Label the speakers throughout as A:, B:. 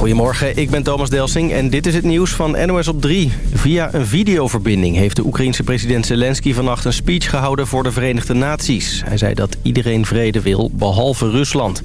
A: Goedemorgen, ik ben Thomas Delsing en dit is het nieuws van NOS op 3. Via een videoverbinding heeft de Oekraïense president Zelensky vannacht een speech gehouden voor de Verenigde Naties. Hij zei dat iedereen vrede wil, behalve Rusland.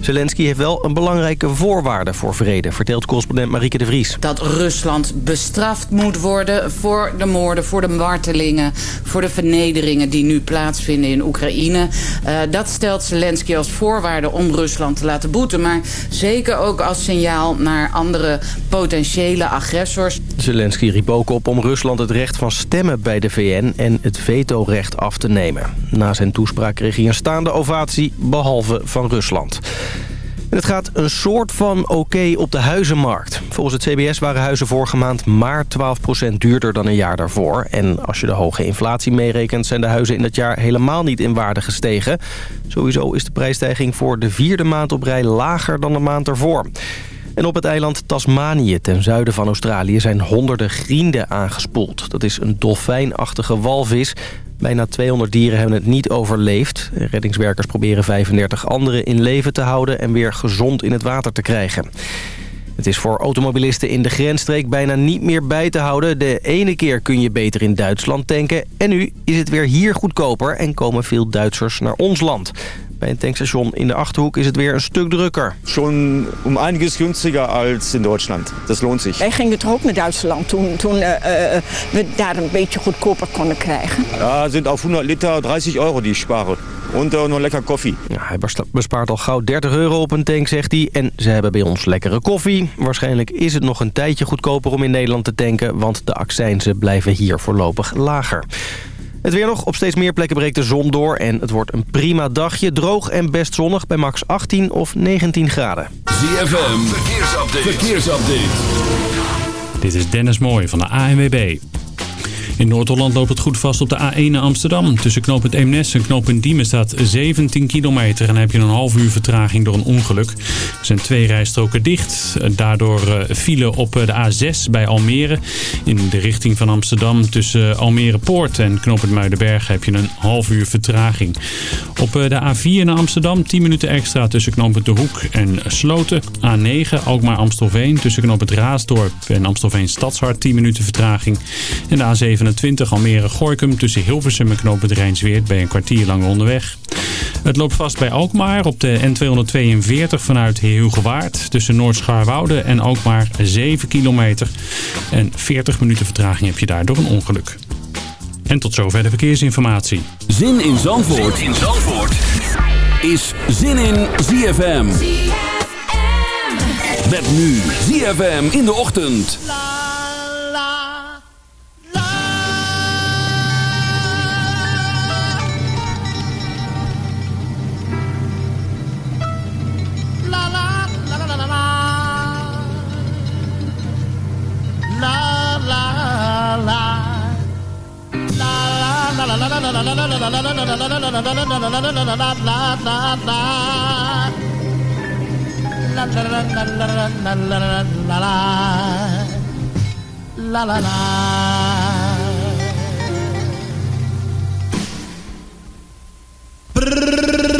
A: Zelensky heeft wel een belangrijke voorwaarde voor vrede, vertelt correspondent Marieke de Vries.
B: Dat Rusland bestraft moet worden voor de moorden, voor de martelingen, voor de vernederingen die nu plaatsvinden in Oekraïne. Uh, dat stelt Zelensky als voorwaarde om Rusland te laten boeten, maar zeker ook als signaal naar andere potentiële agressors.
A: Zelensky riep ook op om Rusland het recht van stemmen bij de VN en het vetorecht af te nemen. Na zijn toespraak kreeg hij een staande ovatie, behalve van Rusland. Het gaat een soort van oké op de huizenmarkt. Volgens het CBS waren huizen vorige maand maar 12% duurder dan een jaar daarvoor. En als je de hoge inflatie meerekent... zijn de huizen in dat jaar helemaal niet in waarde gestegen. Sowieso is de prijsstijging voor de vierde maand op rij lager dan de maand ervoor. En op het eiland Tasmanië, ten zuiden van Australië, zijn honderden grienden aangespoeld. Dat is een dolfijnachtige walvis. Bijna 200 dieren hebben het niet overleefd. Reddingswerkers proberen 35 anderen in leven te houden en weer gezond in het water te krijgen. Het is voor automobilisten in de grensstreek bijna niet meer bij te houden. De ene keer kun je beter in Duitsland tanken. En nu is het weer hier goedkoper en komen veel Duitsers naar ons land. Bij een tankstation in de Achterhoek is het weer een stuk drukker.
C: Schon um einiges günstiger als in Duitsland. Dat loont zich.
D: Wij gingen toch ook naar Duitsland toen, toen uh, uh, we daar een beetje goedkoper konden krijgen.
C: Ja, zijn op 100 liter 30 euro die sparen. En uh, nog lekker koffie.
A: Ja, hij bespaart al gauw 30 euro op een tank, zegt hij. En ze hebben bij ons lekkere koffie. Waarschijnlijk is het nog een tijdje goedkoper om in Nederland te tanken... want de accijnzen blijven hier voorlopig lager. Het weer nog. Op steeds meer plekken breekt de zon door. En het wordt een prima dagje. Droog en best zonnig bij max 18 of 19 graden.
E: ZFM. Verkeersupdate. Verkeersupdate.
F: Dit is Dennis Mooij van de ANWB. In Noord-Holland loopt het goed vast op de A1 naar Amsterdam. Tussen knooppunt Eemnes en knooppunt Diemen staat 17 kilometer. En heb je een half uur vertraging door een ongeluk. Er zijn twee rijstroken dicht. Daardoor uh, file op de A6 bij Almere. In de richting van Amsterdam tussen Almere Poort en knooppunt Muidenberg heb je een half uur vertraging. Op de A4 naar Amsterdam 10 minuten extra tussen knooppunt De Hoek en Sloten. A9 Alkmaar Amstelveen tussen knooppunt Raasdorp en Amstelveen Stadshart 10 minuten vertraging. En de A7 20 Almere-Gorkum tussen Hilversum en knooppunt Rijnsweert ben je een kwartier lang onderweg. Het loopt vast bij Alkmaar op de N242 vanuit Heerhugowaard. Tussen Noord-Scharwoude en Alkmaar 7 kilometer. En 40 minuten vertraging heb je daar door een ongeluk. En tot zover de verkeersinformatie.
E: Zin in Zandvoort, zin in Zandvoort. is Zin in ZFM. ZFM. Met nu ZFM in de ochtend.
G: La la la Summertime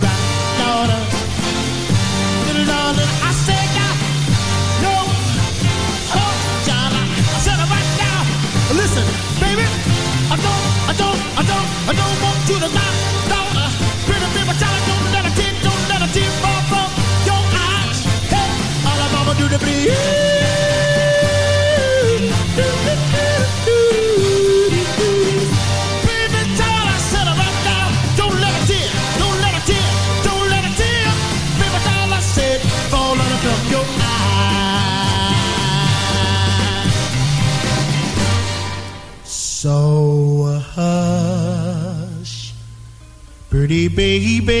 G: to breathe. baby.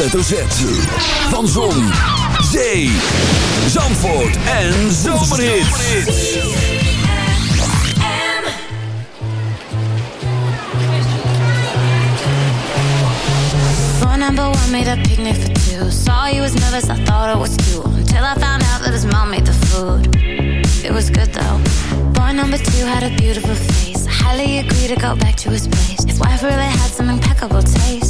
E: Hoofdletter Z. Van Zon, Zee, Zandvoort en Zomerhits.
H: Number one made a picnic for two. Saw he was nervous, I thought it was cute. Until I found out that his mom made the food. It was good though. Boy number two had a beautiful face. I highly agree to go back to his place. His wife really had some impeccable taste.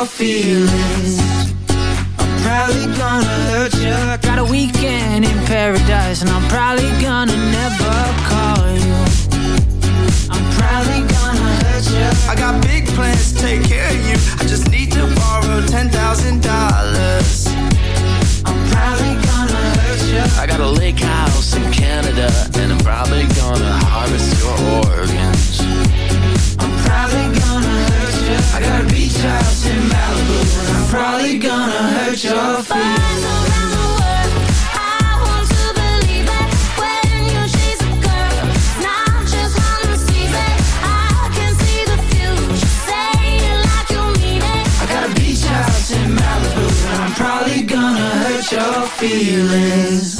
I: Your feelings. Feelings.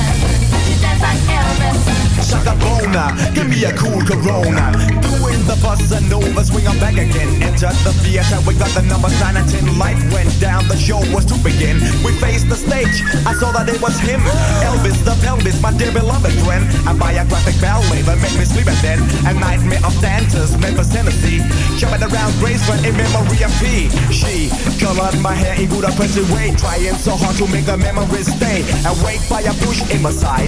J: Shaka Bona, give me a cool Corona. Doing the bus and over, swing on back again. Entered the theater, we got the numbers 9 and 10. Light went down, the show was to begin. We faced the stage, I saw that it was him. Elvis the pelvis, my dear beloved friend. A biographic ballet that made me sleep at then. A nightmare of dancers, Memphis, Tennessee. Jumping around Graceland in memory of P. She colored my hair in good oppressive way. Trying so hard to make the memories stay. Awake by a bush in my side.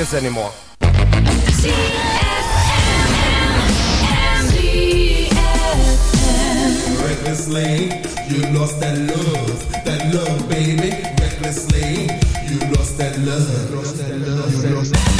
K: this anymore. Recklessly, you lost that
L: love, that love, baby. Recklessly, you
M: lost that love, you lost that love, you
E: lost that love.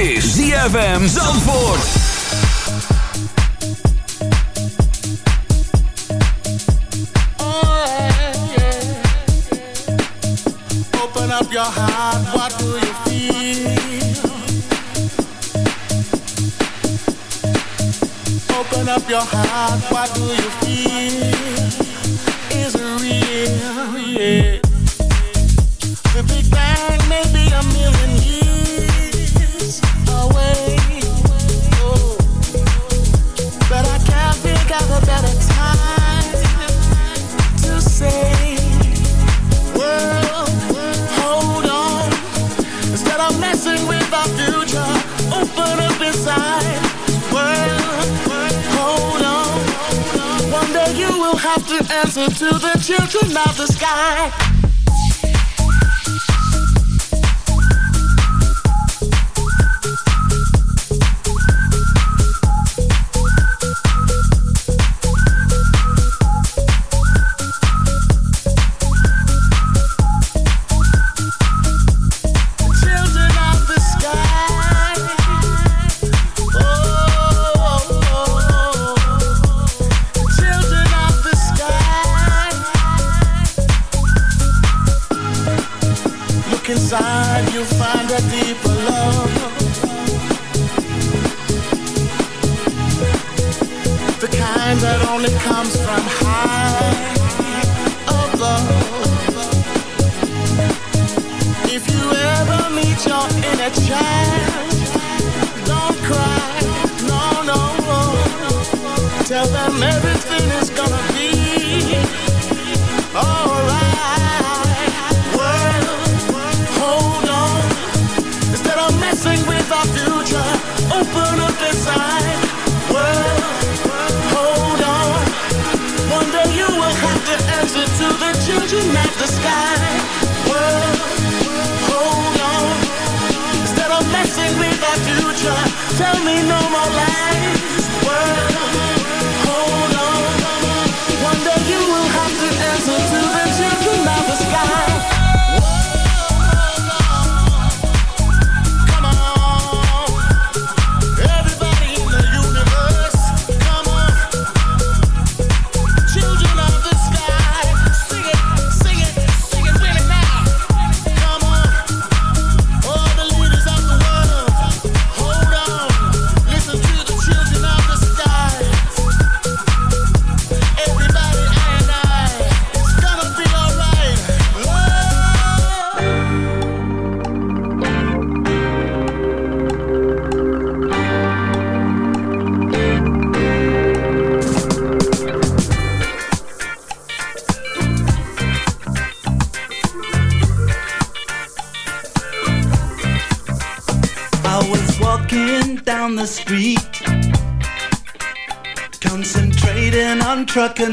E: is ZFM Zandvoort.
G: Open up your heart, what do you feel? Open up your heart, what do you only comes from high above. If you ever meet your inner child, don't cry, no, no. Tell them everything is gonna be alright. World, hold on. Instead of messing with our future, open up this eye. children of the sky. World, hold on. Instead of messing with our future, tell me no more lies. World.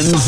N: Zandvoort en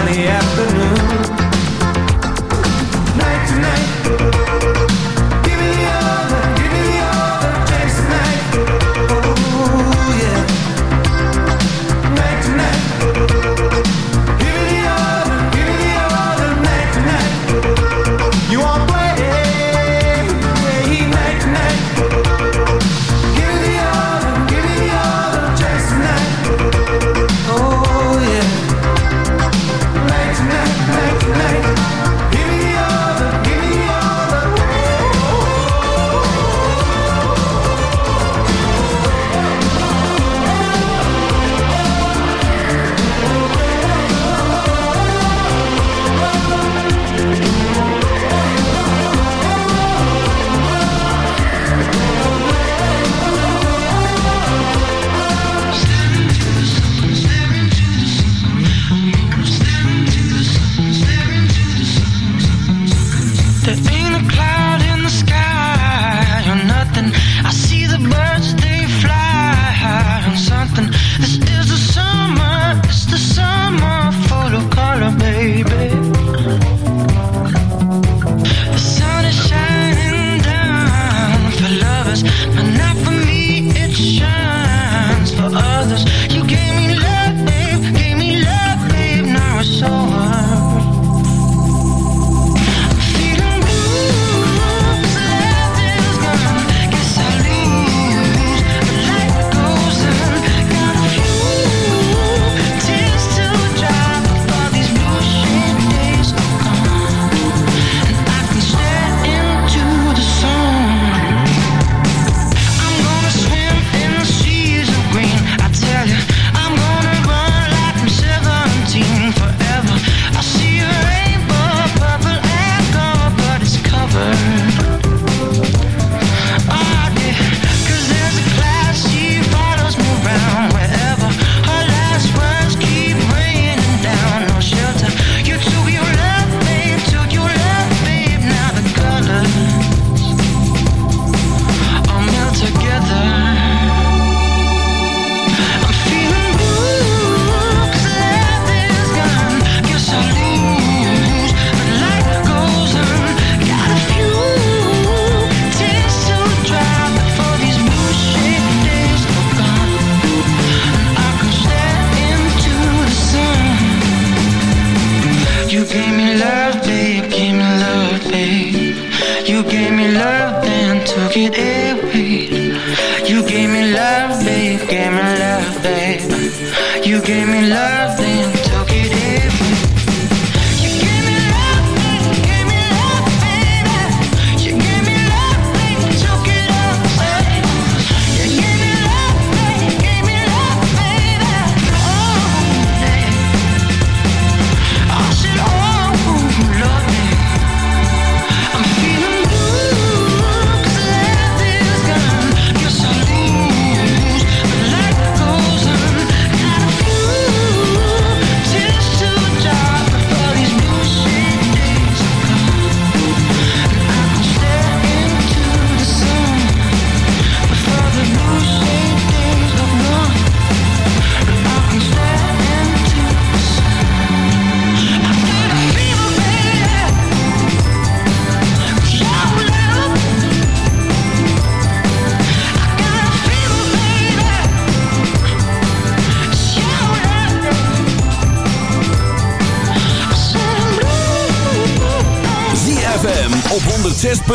O: on a sunny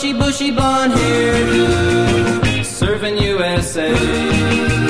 I: bushy, bushy blonde hairdo, serving USA.